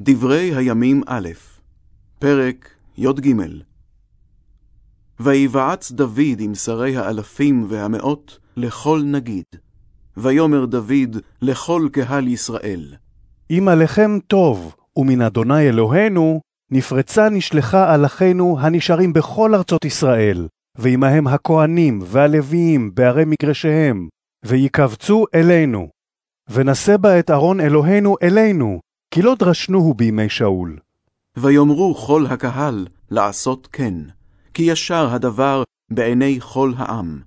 דברי הימים א', פרק י"ג ויבעץ דוד עם שרי האלפים והמאות לכל נגיד. ויאמר דוד לכל קהל ישראל, אם עליכם טוב, ומן אדוני אלוהינו, נפרצה נשלחה עליכנו הנשארים בכל ארצות ישראל, ועמהם הכהנים והלוויים בערי מגרשיהם, ויקבצו אלינו. ונשא בה את ארון אלוהינו אלינו, כי לא דרשנוהו בימי שאול. ויאמרו כל הקהל לעשות כן, כי ישר הדבר בעיני כל העם.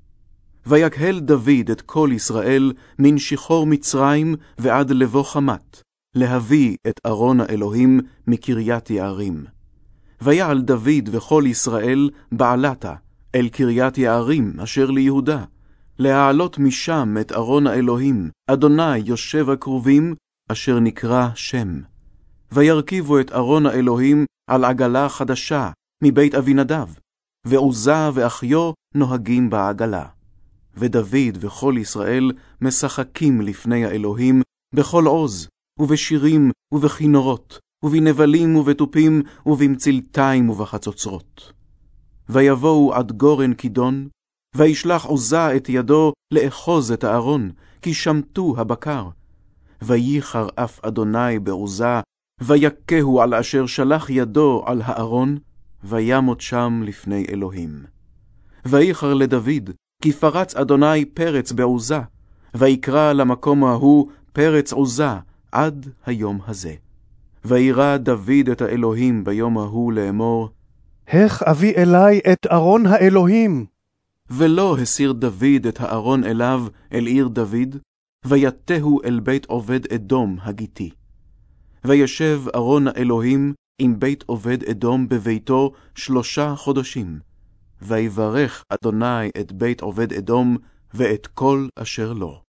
ויקהל דוד את כל ישראל מן שחור מצרים ועד לבוא חמת, להביא את ארון האלוהים מקריית יערים. ויעל דוד וכל ישראל בעלתה אל קריית יערים אשר ליהודה, להעלות משם את ארון האלוהים, אדוני יושב הכרובים, אשר נקרא שם. וירכיבו את ארון האלוהים על עגלה חדשה מבית אבינדב, ועוזה ואחיו נוהגים בעגלה. ודוד וכל ישראל משחקים לפני האלוהים בכל עוז, ובשירים ובכינורות, ובנבלים ובתופים, ובמצלתיים ובחצוצרות. ויבואו עד גורן כידון, וישלח עוזה את ידו לאחוז את הארון, כי שמטו הבקר. וייחר אף אדוני בעוזה, ויכהו על אשר שלח ידו על הארון, וימות שם לפני אלוהים. וייחר לדוד, כי פרץ אדוני פרץ בעוזה, ויקרא למקום ההוא פרץ עוזה עד היום הזה. וירא דוד את האלוהים ביום ההוא לאמור, איך אביא אלי את ארון האלוהים? ולא הסיר דוד את הארון אליו אל עיר דוד, ויתהו אל בית עובד אדום הגיתי. וישב ארון האלוהים עם בית עובד אדום בביתו שלושה חודשים. ויברך אדוני את בית עובד אדום ואת כל אשר לו.